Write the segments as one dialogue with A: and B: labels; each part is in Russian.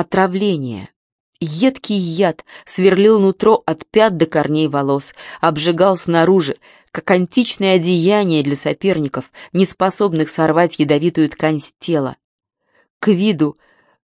A: Отравление. Едкий яд сверлил нутро от пят до корней волос, обжигал снаружи, как античное одеяние для соперников, не способных сорвать ядовитую ткань с тела. К виду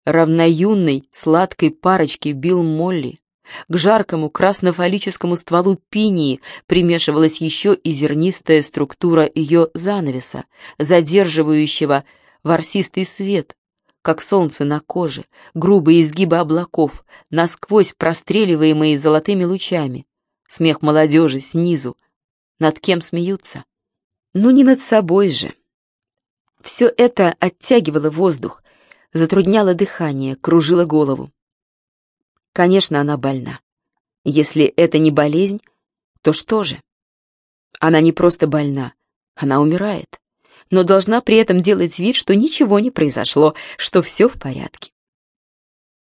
A: равноюнной сладкой парочки бил Молли. К жаркому краснофалическому стволу пинии примешивалась еще и зернистая структура ее занавеса, задерживающего ворсистый свет, как солнце на коже, грубые изгибы облаков, насквозь простреливаемые золотыми лучами. Смех молодежи снизу. Над кем смеются? Ну, не над собой же. Все это оттягивало воздух, затрудняло дыхание, кружило голову. Конечно, она больна. Если это не болезнь, то что же? Она не просто больна, она умирает но должна при этом делать вид, что ничего не произошло, что все в порядке.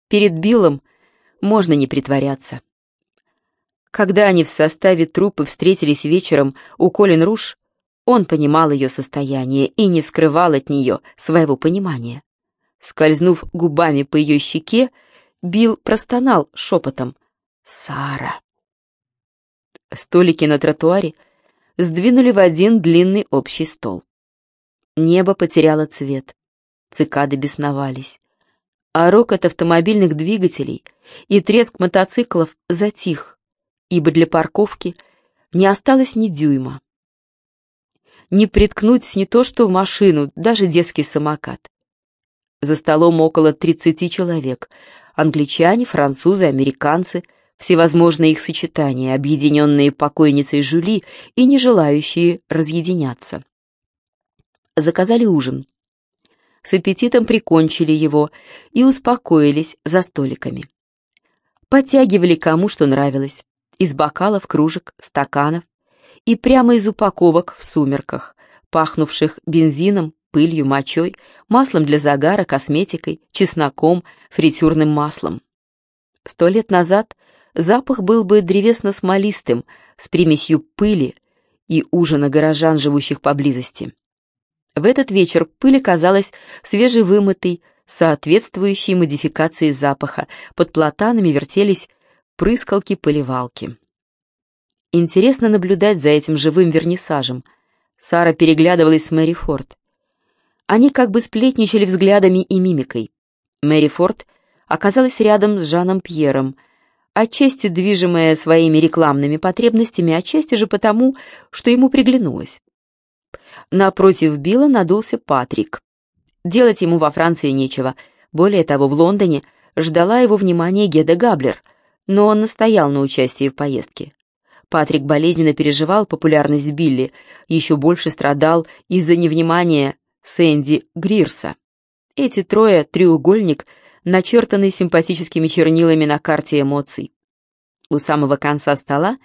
A: Перед Биллом можно не притворяться. Когда они в составе труппы встретились вечером у Колин Руш, он понимал ее состояние и не скрывал от нее своего понимания. Скользнув губами по ее щеке, Билл простонал шепотом «Сара». Столики на тротуаре сдвинули в один длинный общий стол. Небо потеряло цвет. Цикады бесновались. А рокот автомобильных двигателей и треск мотоциклов затих, ибо для парковки не осталось ни дюйма. Не приткнуть не то что в машину, даже детский самокат. За столом около 30 человек. Англичане, французы, американцы, всевозможные их сочетания, объединенные покойницей Жюли и не желающие разъединяться заказали ужин. С аппетитом прикончили его и успокоились за столиками. Подтягивали кому что нравилось, из бокалов, кружек, стаканов и прямо из упаковок в сумерках, пахнувших бензином, пылью, мочой, маслом для загара, косметикой, чесноком, фритюрным маслом. Сто лет назад запах был бы древесно-смолистым, с примесью пыли и ужина горожан, живущих поблизости. В этот вечер пыль оказалась свежевымытой, соответствующей модификации запаха. Под платанами вертелись прыскалки-поливалки. Интересно наблюдать за этим живым вернисажем. Сара переглядывалась с Мэри Форд. Они как бы сплетничали взглядами и мимикой. Мэри Форд оказалась рядом с Жаном Пьером, отчасти движимая своими рекламными потребностями, отчасти же потому, что ему приглянулось. Напротив Билла надулся Патрик. Делать ему во Франции нечего. Более того, в Лондоне ждала его внимания Геда Габлер, но он настоял на участии в поездке. Патрик болезненно переживал популярность Билли, еще больше страдал из-за невнимания Сэнди Грирса. Эти трое — треугольник, начертанный симпатическими чернилами на карте эмоций. У самого конца стола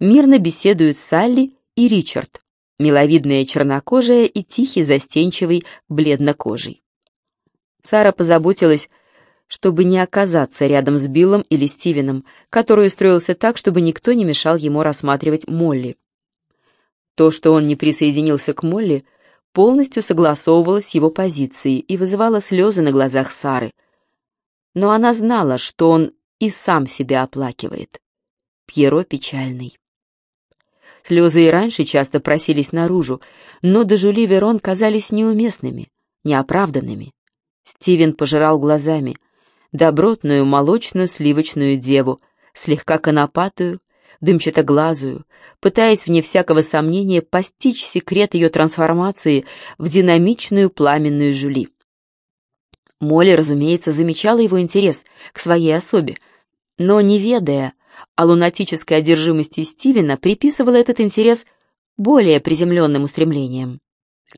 A: мирно беседуют Салли и Ричард миловидная чернокожая и тихий, застенчивый, бледнокожий. Сара позаботилась, чтобы не оказаться рядом с Биллом или Стивеном, который устроился так, чтобы никто не мешал ему рассматривать Молли. То, что он не присоединился к Молли, полностью согласовывалось с его позицией и вызывало слезы на глазах Сары. Но она знала, что он и сам себя оплакивает. Пьеро печальный. Слезы и раньше часто просились наружу, но до Жюли Верон казались неуместными, неоправданными. Стивен пожирал глазами добротную молочно-сливочную деву, слегка конопатую, дымчатоглазую, пытаясь вне всякого сомнения постичь секрет ее трансформации в динамичную пламенную Жюли. Молли, разумеется, замечала его интерес к своей особе, но, не ведая, а лунатической одержимости Стивена приписывала этот интерес более приземленным устремлениям.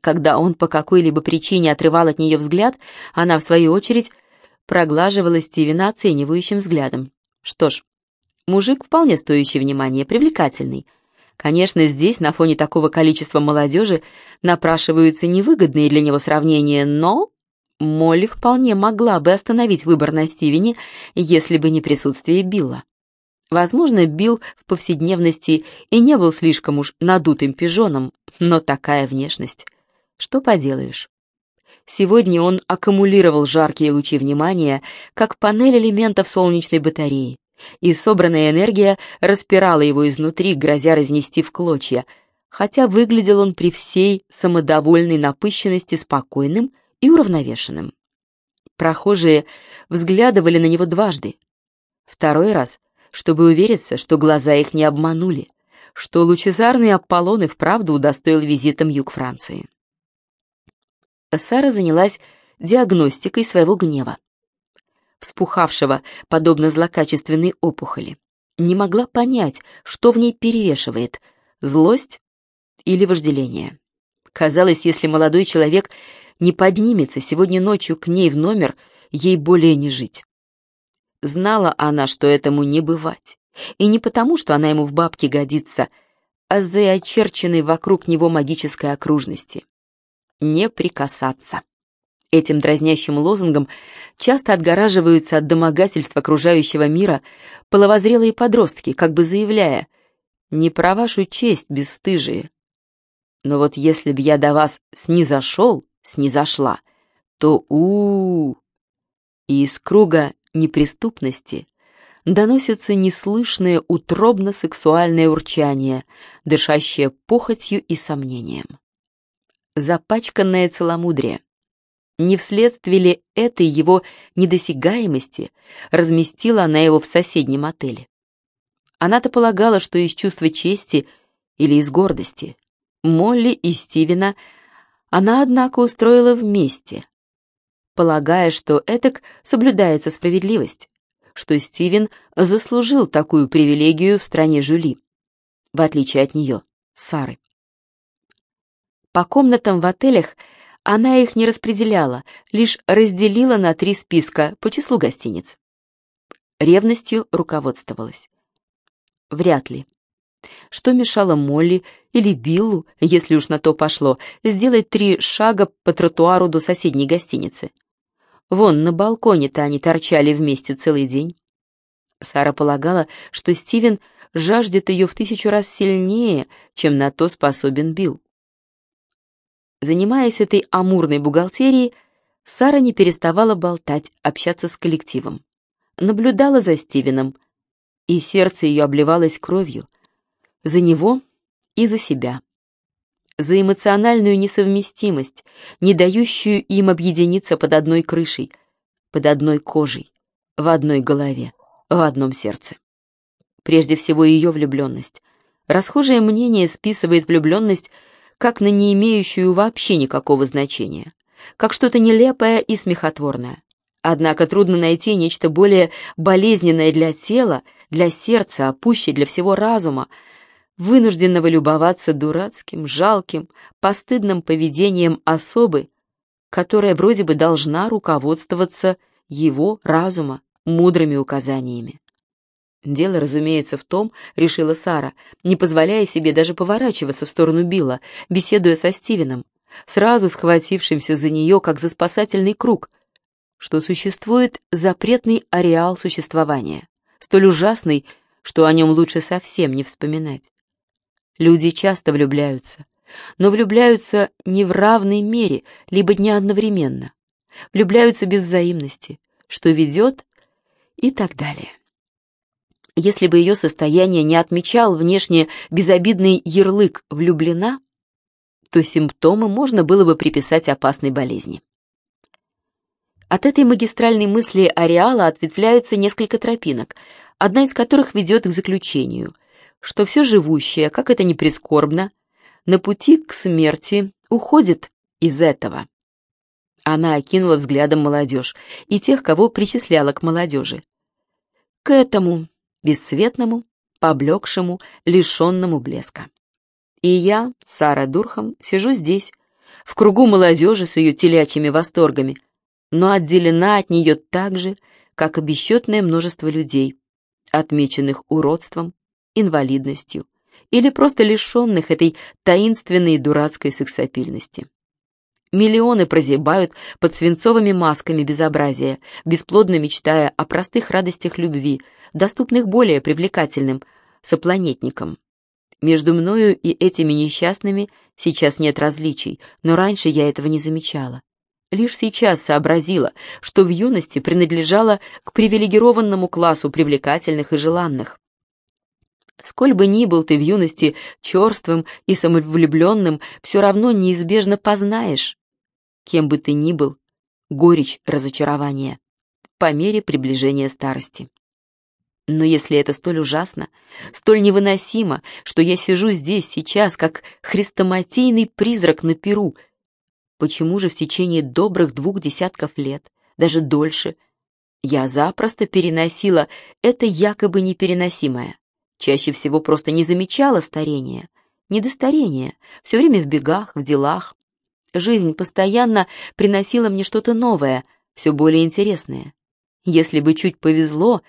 A: Когда он по какой-либо причине отрывал от нее взгляд, она, в свою очередь, проглаживала Стивена оценивающим взглядом. Что ж, мужик вполне стоящий внимания, привлекательный. Конечно, здесь, на фоне такого количества молодежи, напрашиваются невыгодные для него сравнения, но Молли вполне могла бы остановить выбор на Стивене, если бы не присутствие Билла. Возможно, Билл в повседневности и не был слишком уж надутым пижоном, но такая внешность. Что поделаешь? Сегодня он аккумулировал жаркие лучи внимания, как панель элементов солнечной батареи, и собранная энергия распирала его изнутри, грозя разнести в клочья, хотя выглядел он при всей самодовольной напыщенности спокойным и уравновешенным. Прохожие взглядывали на него дважды. Второй раз, чтобы увериться, что глаза их не обманули, что лучезарный Аполлон и вправду удостоил визитом юг Франции. Сара занялась диагностикой своего гнева, вспухавшего, подобно злокачественной опухоли. Не могла понять, что в ней перевешивает — злость или вожделение. Казалось, если молодой человек не поднимется сегодня ночью к ней в номер, ей более не жить. Знала она, что этому не бывать. И не потому, что она ему в бабке годится, а за очерченной вокруг него магической окружности. Не прикасаться. Этим дразнящим лозунгом часто отгораживаются от домогательств окружающего мира половозрелые подростки, как бы заявляя «Не про вашу честь, бесстыжие». Но вот если б я до вас снизошел, снизошла, то у, -у, -у. И из круга неприступности доносится неслышное утробно-сексуальное урчание, дышащее похотью и сомнением. Запачканное целомудрие. Не вследствие ли этой его недосягаемости разместила она его в соседнем отеле? Она-то полагала, что из чувства чести или из гордости. Молли и Стивена она, однако, устроила вместе, полагая, что этак соблюдается справедливость что Стивен заслужил такую привилегию в стране Жюли, в отличие от нее, Сары. По комнатам в отелях она их не распределяла, лишь разделила на три списка по числу гостиниц. Ревностью руководствовалась. Вряд ли. Что мешало Молли или Биллу, если уж на то пошло, сделать три шага по тротуару до соседней гостиницы? Вон, на балконе-то они торчали вместе целый день. Сара полагала, что Стивен жаждет ее в тысячу раз сильнее, чем на то способен Билл. Занимаясь этой амурной бухгалтерией, Сара не переставала болтать, общаться с коллективом. Наблюдала за Стивеном, и сердце ее обливалось кровью. За него и за себя за эмоциональную несовместимость, не дающую им объединиться под одной крышей, под одной кожей, в одной голове, в одном сердце. Прежде всего ее влюбленность. Расхожее мнение списывает влюбленность как на не имеющую вообще никакого значения, как что-то нелепое и смехотворное. Однако трудно найти нечто более болезненное для тела, для сердца, а пуще для всего разума, вынужденного любоваться дурацким, жалким, постыдным поведением особы, которая вроде бы должна руководствоваться его разума, мудрыми указаниями. Дело, разумеется, в том, решила Сара, не позволяя себе даже поворачиваться в сторону Билла, беседуя со Стивеном, сразу схватившимся за нее, как за спасательный круг, что существует запретный ареал существования, столь ужасный, что о нем лучше совсем не вспоминать. Люди часто влюбляются, но влюбляются не в равной мере, либо не одновременно. Влюбляются без взаимности, что ведет и так далее. Если бы ее состояние не отмечал внешне безобидный ярлык «влюблена», то симптомы можно было бы приписать опасной болезни. От этой магистральной мысли ареала ответвляются несколько тропинок, одна из которых ведет к заключению что все живущее, как это ни прискорбно, на пути к смерти уходит из этого. Она окинула взглядом молодежь и тех, кого причисляла к молодежи. К этому, бесцветному, поблекшему, лишенному блеска. И я, Сара Дурхам, сижу здесь, в кругу молодежи с ее телячьими восторгами, но отделена от нее так же, как и бесчетное множество людей, отмеченных уродством, инвалидностью или просто лишенных этой таинственной и дурацкой сексапильности. Миллионы прозябают под свинцовыми масками безобразия, бесплодно мечтая о простых радостях любви, доступных более привлекательным сопланетникам. Между мною и этими несчастными сейчас нет различий, но раньше я этого не замечала. Лишь сейчас сообразила, что в юности принадлежала к привилегированному классу привлекательных и желанных. Сколь бы ни был ты в юности черствым и самовлюбленным, все равно неизбежно познаешь, кем бы ты ни был, горечь разочарования по мере приближения старости. Но если это столь ужасно, столь невыносимо, что я сижу здесь сейчас, как хрестоматийный призрак на перу, почему же в течение добрых двух десятков лет, даже дольше, я запросто переносила это якобы непереносимое? Чаще всего просто не замечала старения, недостарения, все время в бегах, в делах. Жизнь постоянно приносила мне что-то новое, все более интересное. Если бы чуть повезло,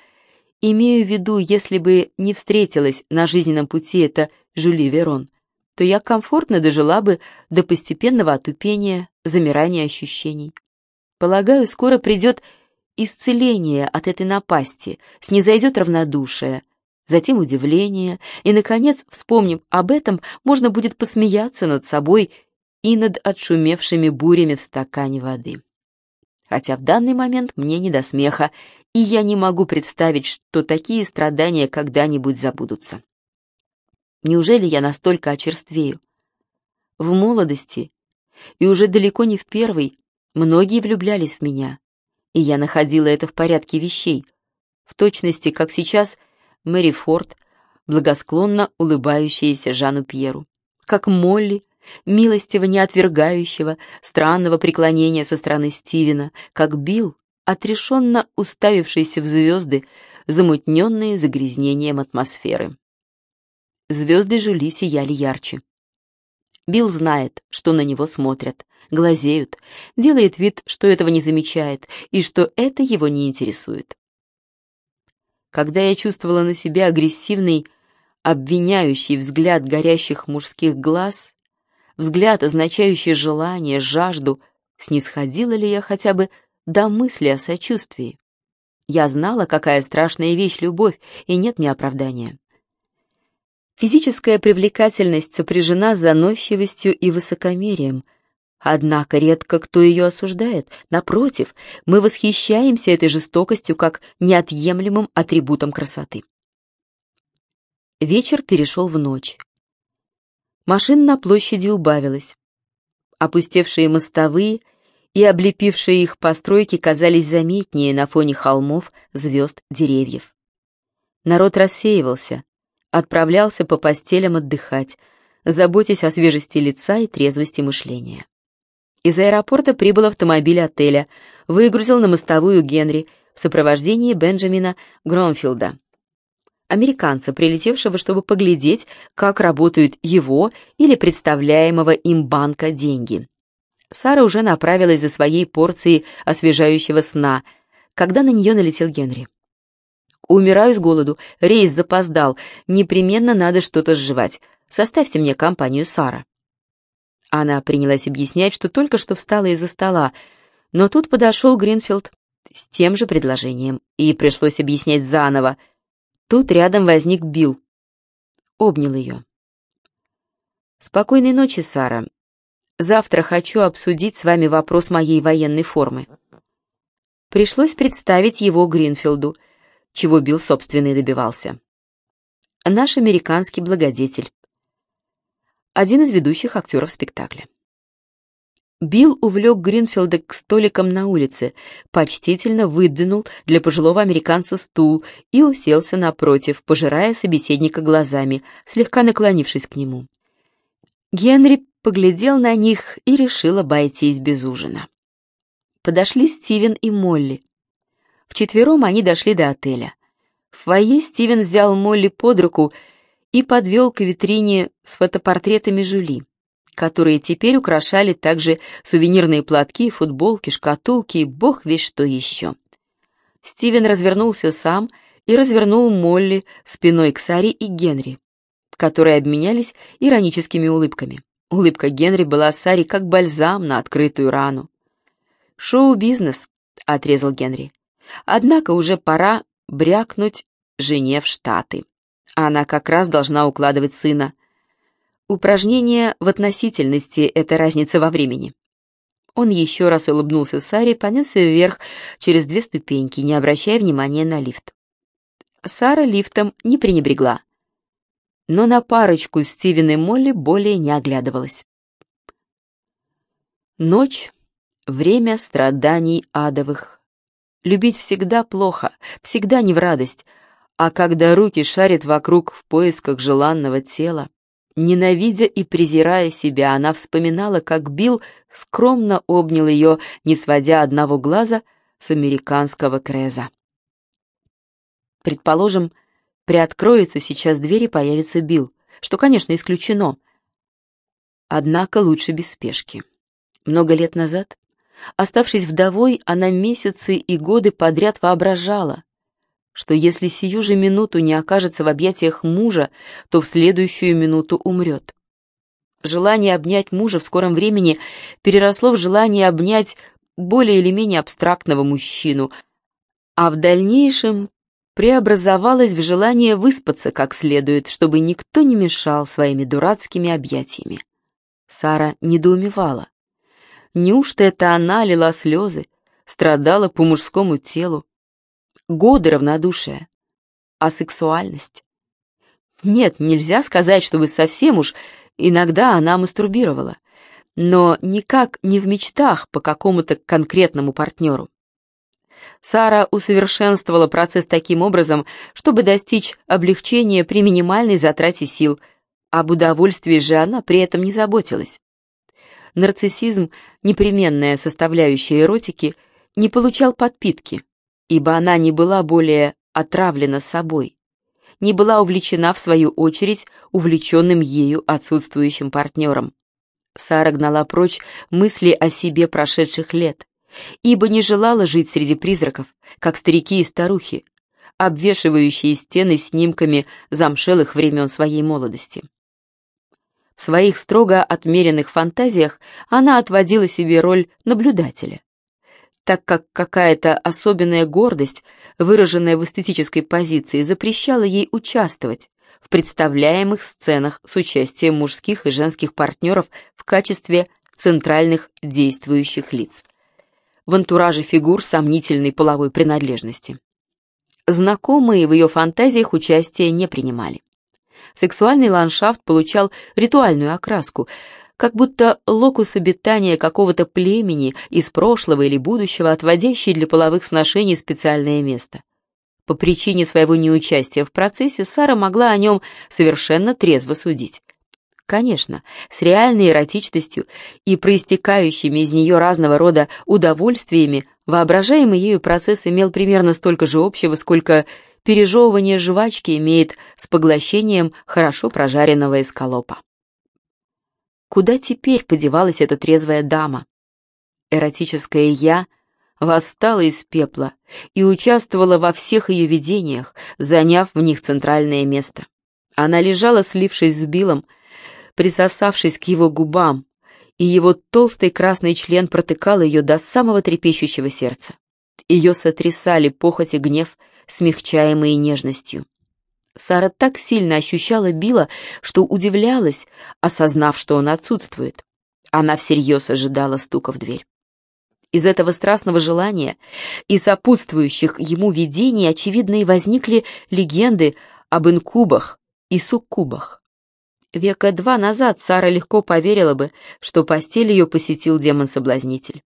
A: имею в виду, если бы не встретилась на жизненном пути эта Жюли Верон, то я комфортно дожила бы до постепенного отупения, замирания ощущений. Полагаю, скоро придет исцеление от этой напасти, снизойдет равнодушие, затем удивление, и, наконец, вспомнив об этом, можно будет посмеяться над собой и над отшумевшими бурями в стакане воды. Хотя в данный момент мне не до смеха, и я не могу представить, что такие страдания когда-нибудь забудутся. Неужели я настолько очерствею? В молодости, и уже далеко не в первый, многие влюблялись в меня, и я находила это в порядке вещей, в точности, как сейчас Мэри Форд, благосклонно улыбающаяся Жану Пьеру, как Молли, милостиво не отвергающего странного преклонения со стороны Стивена, как Билл, отрешенно уставившийся в звезды, замутненные загрязнением атмосферы. Звезды Жюли сияли ярче. Билл знает, что на него смотрят, глазеют, делает вид, что этого не замечает и что это его не интересует. Когда я чувствовала на себе агрессивный, обвиняющий взгляд горящих мужских глаз, взгляд, означающий желание, жажду, снисходила ли я хотя бы до мысли о сочувствии? Я знала, какая страшная вещь любовь, и нет мне оправдания. Физическая привлекательность сопряжена с заносчивостью и высокомерием, Однако редко кто ее осуждает. Напротив, мы восхищаемся этой жестокостью как неотъемлемым атрибутом красоты. Вечер перешел в ночь. Машин на площади убавилось. Опустевшие мостовые и облепившие их постройки казались заметнее на фоне холмов, звезд, деревьев. Народ рассеивался, отправлялся по постелям отдыхать, заботясь о свежести лица и трезвости мышления. Из аэропорта прибыл автомобиль отеля, выгрузил на мостовую Генри в сопровождении Бенджамина Громфилда, американца, прилетевшего, чтобы поглядеть, как работают его или представляемого им банка деньги. Сара уже направилась за своей порцией освежающего сна, когда на нее налетел Генри. «Умираю с голоду, рейс запоздал, непременно надо что-то сживать. Составьте мне компанию, Сара». Она принялась объяснять, что только что встала из-за стола, но тут подошел Гринфилд с тем же предложением, и пришлось объяснять заново. Тут рядом возник Билл. Обнял ее. «Спокойной ночи, Сара. Завтра хочу обсудить с вами вопрос моей военной формы». Пришлось представить его Гринфилду, чего Билл, собственно, и добивался. Наш американский благодетель один из ведущих актеров спектакля. Билл увлек Гринфилда к столикам на улице, почтительно выдвинул для пожилого американца стул и уселся напротив, пожирая собеседника глазами, слегка наклонившись к нему. Генри поглядел на них и решил обойтись без ужина. Подошли Стивен и Молли. Вчетвером они дошли до отеля. В фойе Стивен взял Молли под руку и подвел к витрине с фотопортретами Жюли, которые теперь украшали также сувенирные платки, футболки, шкатулки и бог весь что еще. Стивен развернулся сам и развернул Молли спиной к Саре и Генри, которые обменялись ироническими улыбками. Улыбка Генри была Саре как бальзам на открытую рану. «Шоу-бизнес», — отрезал Генри. «Однако уже пора брякнуть жене в Штаты». Она как раз должна укладывать сына. Упражнение в относительности — это разница во времени. Он еще раз улыбнулся Саре понесся вверх через две ступеньки, не обращая внимания на лифт. Сара лифтом не пренебрегла, но на парочку Стивен и Молли более не оглядывалась. Ночь — время страданий адовых. Любить всегда плохо, всегда не в радость, а когда руки шарят вокруг в поисках желанного тела, Ненавидя и презирая себя, она вспоминала, как Билл скромно обнял ее, не сводя одного глаза с американского креза. Предположим, приоткроется сейчас дверь и появится Билл, что, конечно, исключено. Однако лучше без спешки. Много лет назад, оставшись вдовой, она месяцы и годы подряд воображала, что если сию же минуту не окажется в объятиях мужа, то в следующую минуту умрет. Желание обнять мужа в скором времени переросло в желание обнять более или менее абстрактного мужчину, а в дальнейшем преобразовалось в желание выспаться как следует, чтобы никто не мешал своими дурацкими объятиями. Сара недоумевала. Неужто это она лила слезы, страдала по мужскому телу, годы равнодушия. А сексуальность? Нет, нельзя сказать, чтобы совсем уж иногда она мастурбировала, но никак не в мечтах по какому-то конкретному партнеру. Сара усовершенствовала процесс таким образом, чтобы достичь облегчения при минимальной затрате сил, об удовольствии же она при этом не заботилась. Нарциссизм, непременная составляющая эротики, не получал подпитки, ибо она не была более отравлена собой, не была увлечена, в свою очередь, увлеченным ею отсутствующим партнером. Сара гнала прочь мысли о себе прошедших лет, ибо не желала жить среди призраков, как старики и старухи, обвешивающие стены снимками замшелых времен своей молодости. В своих строго отмеренных фантазиях она отводила себе роль наблюдателя, так как какая-то особенная гордость, выраженная в эстетической позиции, запрещала ей участвовать в представляемых сценах с участием мужских и женских партнеров в качестве центральных действующих лиц, в антураже фигур сомнительной половой принадлежности. Знакомые в ее фантазиях участия не принимали. Сексуальный ландшафт получал ритуальную окраску – как будто локус обитания какого-то племени из прошлого или будущего, отводящий для половых сношений специальное место. По причине своего неучастия в процессе Сара могла о нем совершенно трезво судить. Конечно, с реальной эротичностью и проистекающими из нее разного рода удовольствиями воображаемый ею процесс имел примерно столько же общего, сколько пережевывание жвачки имеет с поглощением хорошо прожаренного эскалопа. Куда теперь подевалась эта трезвая дама? Эротическое «я» восстала из пепла и участвовала во всех ее видениях, заняв в них центральное место. Она лежала, слившись с Биллом, присосавшись к его губам, и его толстый красный член протыкал ее до самого трепещущего сердца. Ее сотрясали похоть и гнев, смягчаемые нежностью. Сара так сильно ощущала Билла, что удивлялась, осознав, что он отсутствует. Она всерьез ожидала стука в дверь. Из этого страстного желания и сопутствующих ему видений, очевидно, и возникли легенды об инкубах и суккубах. Века два назад Сара легко поверила бы, что постель ее посетил демон-соблазнитель.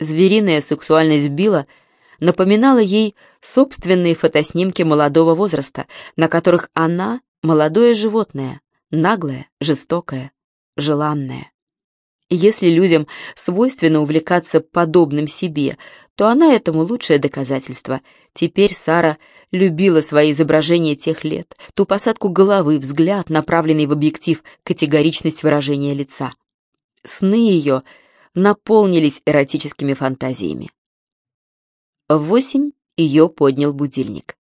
A: Звериная сексуальность Билла — напоминала ей собственные фотоснимки молодого возраста, на которых она — молодое животное, наглое, жестокое, желанное. Если людям свойственно увлекаться подобным себе, то она этому лучшее доказательство. Теперь Сара любила свои изображения тех лет, ту посадку головы, взгляд, направленный в объектив, категоричность выражения лица. Сны ее наполнились эротическими фантазиями. В восемь ее поднял будильник.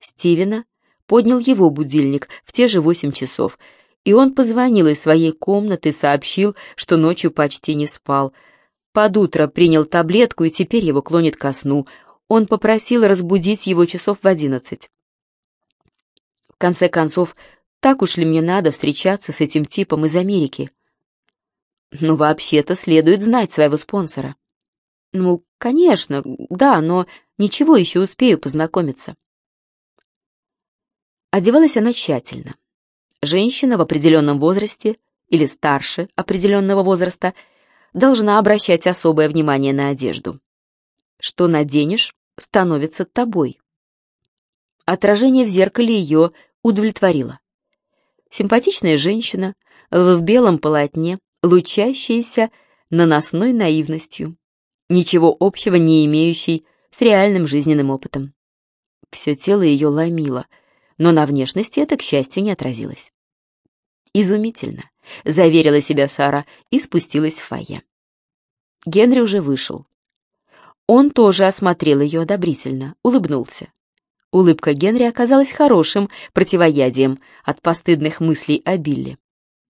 A: Стивена поднял его будильник в те же восемь часов, и он позвонил из своей комнаты, сообщил, что ночью почти не спал. Под утро принял таблетку, и теперь его клонит ко сну. Он попросил разбудить его часов в одиннадцать. В конце концов, так уж ли мне надо встречаться с этим типом из Америки? Ну, вообще-то следует знать своего спонсора. Ну, конечно, да, но ничего, еще успею познакомиться. Одевалась она тщательно. Женщина в определенном возрасте или старше определенного возраста должна обращать особое внимание на одежду. Что наденешь, становится тобой. Отражение в зеркале ее удовлетворило. Симпатичная женщина в белом полотне, лучащаяся наносной наивностью, ничего общего не имеющей с реальным жизненным опытом. Все тело ее ломило, но на внешности это, к счастью, не отразилось. «Изумительно», — заверила себя Сара и спустилась в фойе. Генри уже вышел. Он тоже осмотрел ее одобрительно, улыбнулся. Улыбка Генри оказалась хорошим противоядием от постыдных мыслей о Билли.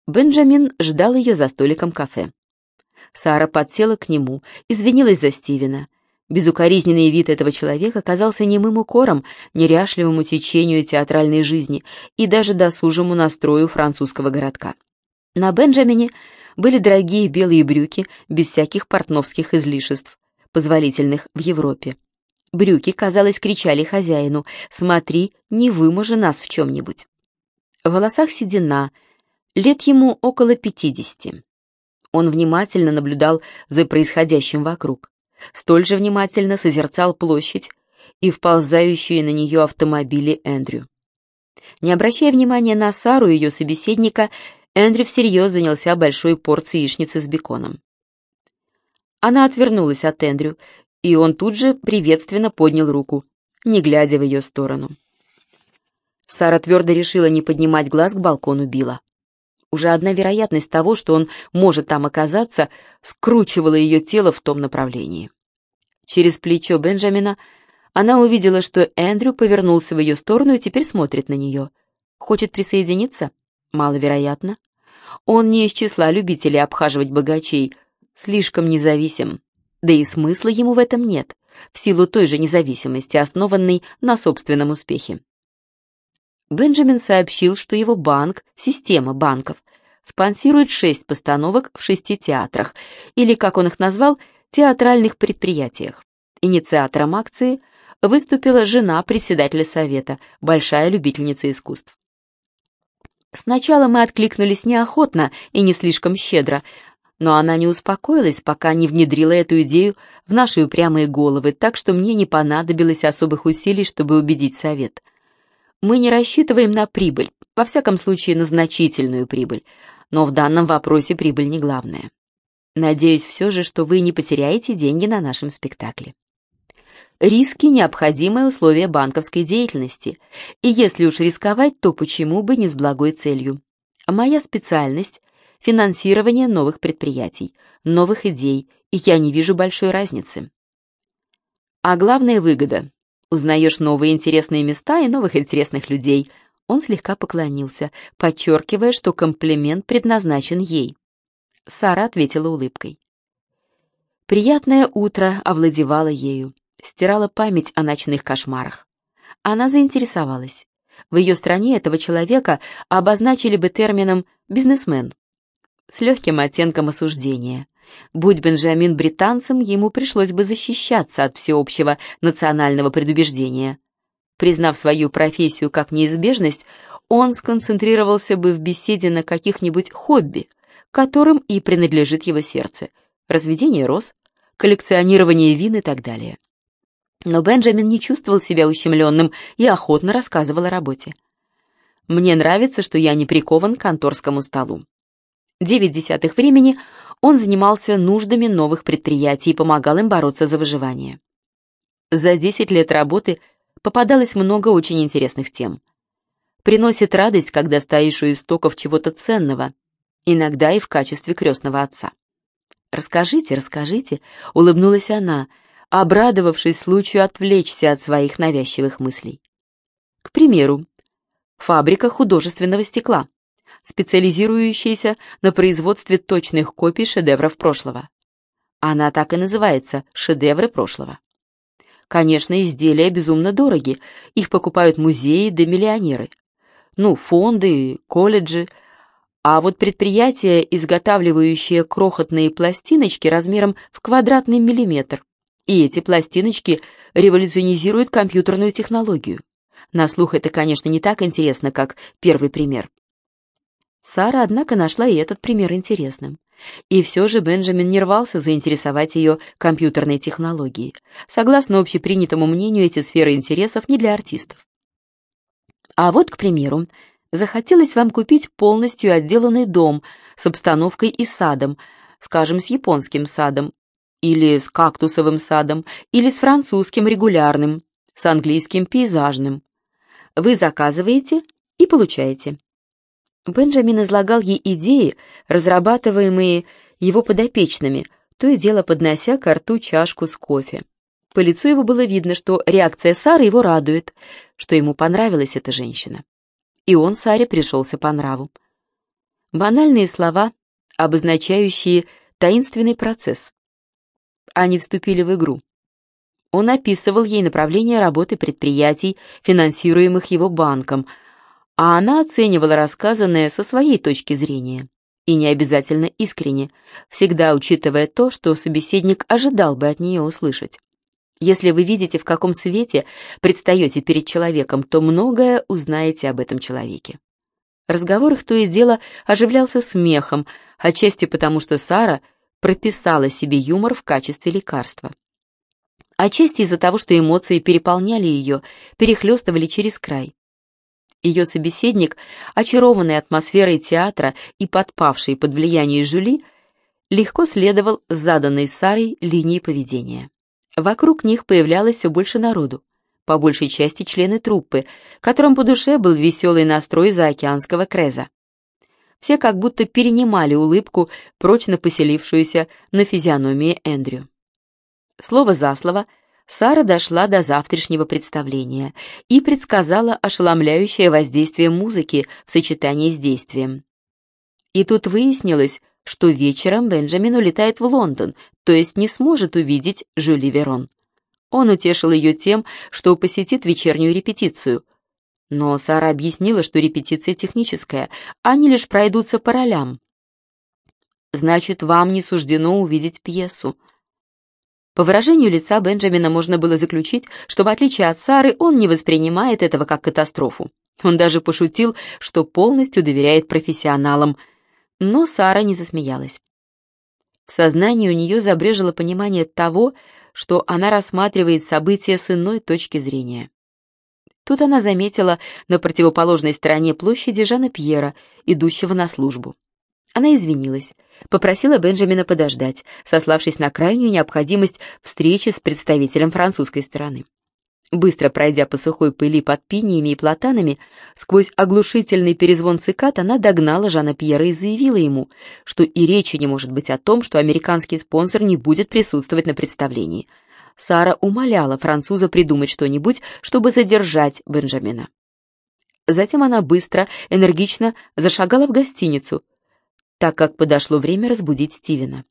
A: Бенджамин ждал ее за столиком кафе. Сара подсела к нему, извинилась за Стивена. Безукоризненный вид этого человека казался немым укором неряшливому течению театральной жизни и даже досужему настрою французского городка. На Бенджамине были дорогие белые брюки без всяких портновских излишеств, позволительных в Европе. Брюки, казалось, кричали хозяину «Смотри, не выможи нас в чем-нибудь». В волосах седина, лет ему около пятидесяти. Он внимательно наблюдал за происходящим вокруг, столь же внимательно созерцал площадь и вползающие на нее автомобили Эндрю. Не обращая внимания на Сару, ее собеседника, Эндрю всерьез занялся большой порцией яичницы с беконом. Она отвернулась от Эндрю и он тут же приветственно поднял руку, не глядя в ее сторону. Сара твердо решила не поднимать глаз к балкону Билла. Уже одна вероятность того, что он может там оказаться, скручивала ее тело в том направлении. Через плечо Бенджамина она увидела, что Эндрю повернулся в ее сторону и теперь смотрит на нее. Хочет присоединиться? Маловероятно. Он не из числа любителей обхаживать богачей, слишком независим. Да и смысла ему в этом нет, в силу той же независимости, основанной на собственном успехе. Бенджамин сообщил, что его банк, система банков, спонсирует шесть постановок в шести театрах, или, как он их назвал, театральных предприятиях. Инициатором акции выступила жена председателя совета, большая любительница искусств. Сначала мы откликнулись неохотно и не слишком щедро, но она не успокоилась, пока не внедрила эту идею в наши упрямые головы, так что мне не понадобилось особых усилий, чтобы убедить совет. Мы не рассчитываем на прибыль, во всяком случае на значительную прибыль, но в данном вопросе прибыль не главная. Надеюсь все же, что вы не потеряете деньги на нашем спектакле. Риски – необходимое условие банковской деятельности, и если уж рисковать, то почему бы не с благой целью? Моя специальность финансирование новых предприятий, новых идей, и я не вижу большой разницы. А главная выгода — узнаешь новые интересные места и новых интересных людей. Он слегка поклонился, подчеркивая, что комплимент предназначен ей. Сара ответила улыбкой. Приятное утро овладевало ею, стирала память о ночных кошмарах. Она заинтересовалась. В ее стране этого человека обозначили бы термином «бизнесмен» с легким оттенком осуждения. Будь Бенджамин британцем, ему пришлось бы защищаться от всеобщего национального предубеждения. Признав свою профессию как неизбежность, он сконцентрировался бы в беседе на каких-нибудь хобби, которым и принадлежит его сердце – разведение роз, коллекционирование вин и так далее. Но Бенджамин не чувствовал себя ущемленным и охотно рассказывал о работе. «Мне нравится, что я не прикован к конторскому столу. Девять десятых времени он занимался нуждами новых предприятий и помогал им бороться за выживание. За десять лет работы попадалось много очень интересных тем. Приносит радость, когда стоишь у истоков чего-то ценного, иногда и в качестве крестного отца. «Расскажите, расскажите», — улыбнулась она, обрадовавшись случаю отвлечься от своих навязчивых мыслей. К примеру, фабрика художественного стекла специализирующаяся на производстве точных копий шедевров прошлого. Она так и называется «Шедевры прошлого». Конечно, изделия безумно дороги, их покупают музеи да миллионеры. Ну, фонды, колледжи. А вот предприятие, изготавливающее крохотные пластиночки размером в квадратный миллиметр, и эти пластиночки революционизируют компьютерную технологию. На слух это, конечно, не так интересно, как первый пример. Сара, однако, нашла и этот пример интересным. И все же Бенджамин не рвался заинтересовать ее компьютерной технологией. Согласно общепринятому мнению, эти сферы интересов не для артистов. А вот, к примеру, захотелось вам купить полностью отделанный дом с обстановкой и садом, скажем, с японским садом, или с кактусовым садом, или с французским регулярным, с английским пейзажным. Вы заказываете и получаете. Бенджамин излагал ей идеи, разрабатываемые его подопечными, то и дело поднося к рту чашку с кофе. По лицу его было видно, что реакция Сары его радует, что ему понравилась эта женщина. И он Саре пришелся по нраву. Банальные слова, обозначающие таинственный процесс. Они вступили в игру. Он описывал ей направление работы предприятий, финансируемых его банком – а она оценивала рассказанное со своей точки зрения. И не обязательно искренне, всегда учитывая то, что собеседник ожидал бы от нее услышать. Если вы видите, в каком свете предстаете перед человеком, то многое узнаете об этом человеке. Разговор их то и дело оживлялся смехом, отчасти потому, что Сара прописала себе юмор в качестве лекарства. Отчасти из-за того, что эмоции переполняли ее, перехлестывали через край. Ее собеседник, очарованный атмосферой театра и подпавший под влияние Жюли, легко следовал заданной Сарой линии поведения. Вокруг них появлялось все больше народу, по большей части члены труппы, которым по душе был веселый настрой заокеанского креза. Все как будто перенимали улыбку, прочно поселившуюся на физиономии Эндрю. Слово за слово — Сара дошла до завтрашнего представления и предсказала ошеломляющее воздействие музыки в сочетании с действием. И тут выяснилось, что вечером Бенджамин улетает в Лондон, то есть не сможет увидеть Жюли Верон. Он утешил ее тем, что посетит вечернюю репетицию. Но Сара объяснила, что репетиция техническая, они лишь пройдутся по ролям. «Значит, вам не суждено увидеть пьесу», по выражению лица Бенджамина можно было заключить, что в отличие от Сары он не воспринимает этого как катастрофу. Он даже пошутил, что полностью доверяет профессионалам. Но Сара не засмеялась. В сознании у нее забрежило понимание того, что она рассматривает события с иной точки зрения. Тут она заметила на противоположной стороне площади Жана Пьера, идущего на службу. Она извинилась, попросила Бенджамина подождать, сославшись на крайнюю необходимость встречи с представителем французской стороны. Быстро пройдя по сухой пыли под пиниями и платанами, сквозь оглушительный перезвон цикад она догнала Жана Пьера и заявила ему, что и речи не может быть о том, что американский спонсор не будет присутствовать на представлении. Сара умоляла француза придумать что-нибудь, чтобы задержать Бенджамина. Затем она быстро, энергично зашагала в гостиницу, так как подошло время разбудить Стивена.